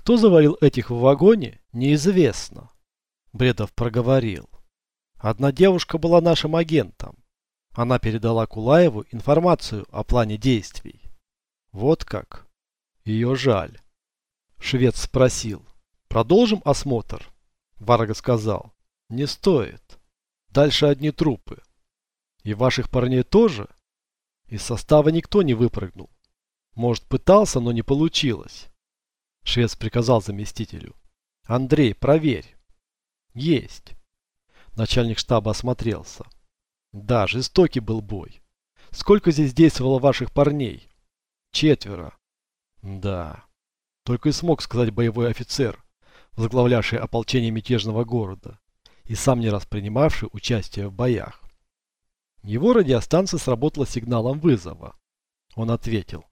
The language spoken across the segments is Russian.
Кто завалил этих в вагоне, неизвестно. Бредов проговорил. Одна девушка была нашим агентом. Она передала Кулаеву информацию о плане действий. Вот как. Ее жаль. Швед спросил. Продолжим осмотр? Варга сказал. Не стоит. Дальше одни трупы. И ваших парней тоже? Из состава никто не выпрыгнул. Может, пытался, но не получилось. Швец приказал заместителю. Андрей, проверь. Есть. Начальник штаба осмотрелся. Да, жестокий был бой. Сколько здесь действовало ваших парней? Четверо. Да. Только и смог сказать боевой офицер, возглавлявший ополчение мятежного города и сам не раз принимавший участие в боях. Его радиостанция сработала сигналом вызова. Он ответил.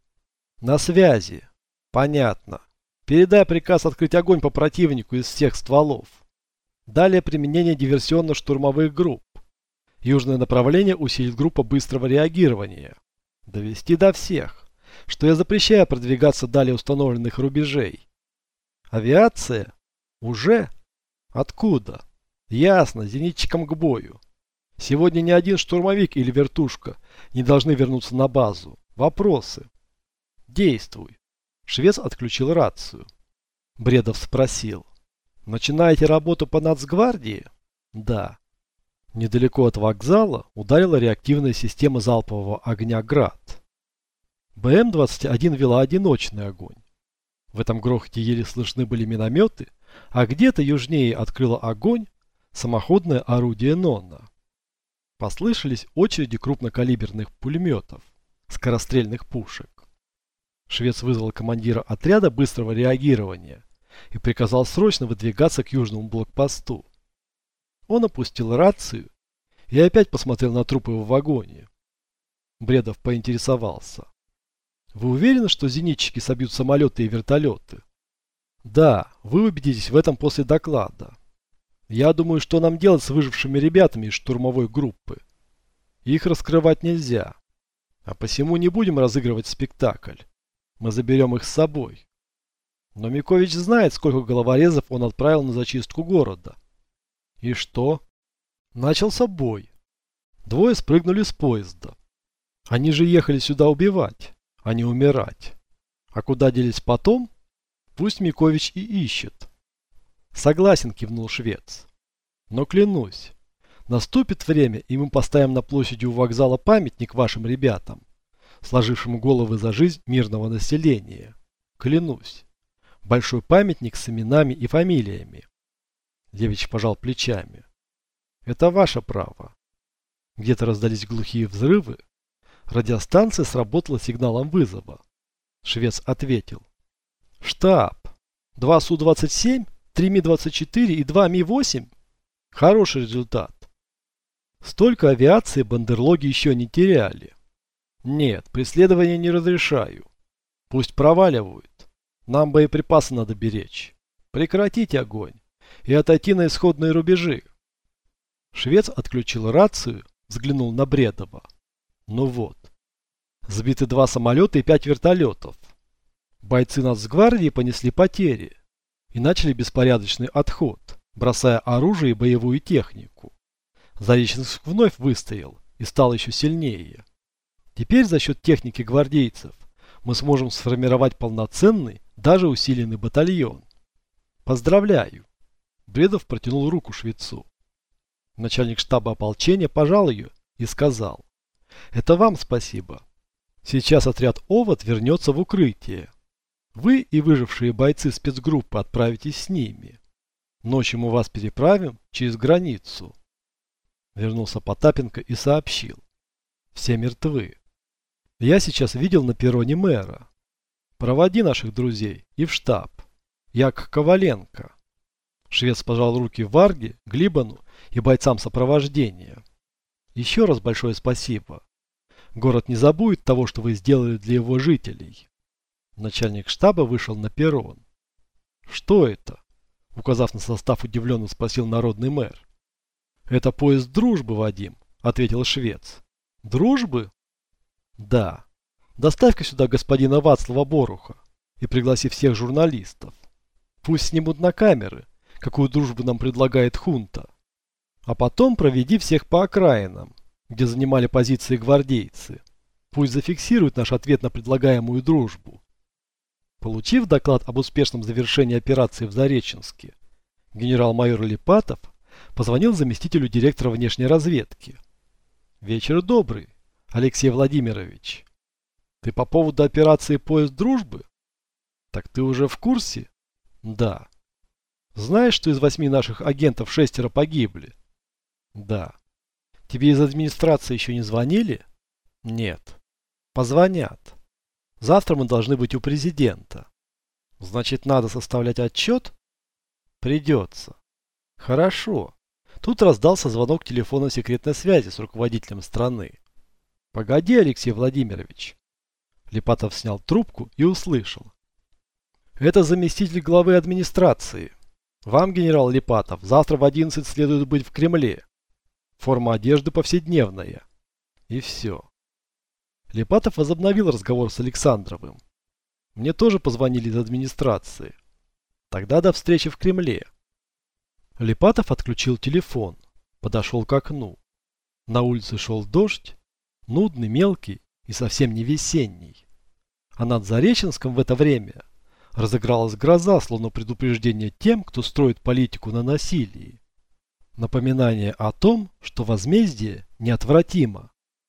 На связи. Понятно. Передай приказ открыть огонь по противнику из всех стволов. Далее применение диверсионно-штурмовых групп. Южное направление усилит группа быстрого реагирования. Довести до всех, что я запрещаю продвигаться далее установленных рубежей. Авиация? Уже? Откуда? Ясно, зенитчикам к бою. Сегодня ни один штурмовик или вертушка не должны вернуться на базу. Вопросы? Действуй. Швец отключил рацию. Бредов спросил. Начинаете работу по нацгвардии? Да. Недалеко от вокзала ударила реактивная система залпового огня «Град». БМ-21 вела одиночный огонь. В этом грохоте еле слышны были минометы, а где-то южнее открыло огонь самоходное орудие «Нонна». Послышались очереди крупнокалиберных пулеметов, скорострельных пушек. Швец вызвал командира отряда быстрого реагирования и приказал срочно выдвигаться к южному блокпосту. Он опустил рацию и опять посмотрел на трупы в вагоне. Бредов поинтересовался. Вы уверены, что зенитчики собьют самолеты и вертолеты? Да, вы убедитесь в этом после доклада. Я думаю, что нам делать с выжившими ребятами из штурмовой группы. Их раскрывать нельзя. А посему не будем разыгрывать спектакль. Мы заберем их с собой. Но Микович знает, сколько головорезов он отправил на зачистку города. И что? Начался бой. Двое спрыгнули с поезда. Они же ехали сюда убивать, а не умирать. А куда делись потом? Пусть Микович и ищет. Согласен, кивнул швец. Но клянусь, наступит время, и мы поставим на площади у вокзала памятник вашим ребятам, сложившим головы за жизнь мирного населения. Клянусь. Большой памятник с именами и фамилиями. Девич пожал плечами. Это ваше право. Где-то раздались глухие взрывы. Радиостанция сработала сигналом вызова. Швец ответил. Штаб. 2 Су-27, 3 Ми-24 и 2 Ми-8? Хороший результат. Столько авиации бандерлоги еще не теряли. Нет, преследование не разрешаю. Пусть проваливают. Нам боеприпасы надо беречь. Прекратить огонь и отойти на исходные рубежи. Швец отключил рацию, взглянул на Бредова. Ну вот. Сбиты два самолета и пять вертолетов. Бойцы нацгвардии понесли потери и начали беспорядочный отход, бросая оружие и боевую технику. Зареченск вновь выстоял и стал еще сильнее. Теперь за счет техники гвардейцев мы сможем сформировать полноценный, даже усиленный батальон. Поздравляю! Бредов протянул руку швецу. Начальник штаба ополчения пожал ее и сказал. Это вам спасибо. Сейчас отряд ОВОД вернется в укрытие. Вы и выжившие бойцы спецгруппы отправитесь с ними. Ночью мы вас переправим через границу. Вернулся Потапенко и сообщил. Все мертвы. Я сейчас видел на перроне мэра. Проводи наших друзей и в штаб. Я к Коваленко. Швец пожал руки Варге, Глибану и бойцам сопровождения. Еще раз большое спасибо. Город не забудет того, что вы сделали для его жителей. Начальник штаба вышел на перрон. Что это? Указав на состав, удивленно спросил народный мэр. Это поезд дружбы, Вадим, ответил швец. Дружбы? Да. Доставь-ка сюда господина Вацлава Боруха и пригласи всех журналистов. Пусть снимут на камеры, какую дружбу нам предлагает хунта. А потом проведи всех по окраинам, где занимали позиции гвардейцы. Пусть зафиксируют наш ответ на предлагаемую дружбу. Получив доклад об успешном завершении операции в Зареченске, генерал-майор Липатов позвонил заместителю директора внешней разведки. «Вечер добрый, Алексей Владимирович. Ты по поводу операции «Поезд дружбы»? Так ты уже в курсе? Да. Знаешь, что из восьми наших агентов шестеро погибли? Да. Тебе из администрации еще не звонили? Нет. Позвонят. Завтра мы должны быть у президента. Значит, надо составлять отчет? Придется. Хорошо. Тут раздался звонок телефона секретной связи с руководителем страны. Погоди, Алексей Владимирович. Липатов снял трубку и услышал. Это заместитель главы администрации. Вам, генерал Липатов, завтра в 11 следует быть в Кремле. Форма одежды повседневная. И все. Липатов возобновил разговор с Александровым. Мне тоже позвонили из администрации. Тогда до встречи в Кремле. Липатов отключил телефон, подошел к окну. На улице шел дождь, нудный, мелкий и совсем не весенний. А над Зареченском в это время разыгралась гроза, словно предупреждение тем, кто строит политику на насилии. Напоминание о том, что возмездие неотвратимо.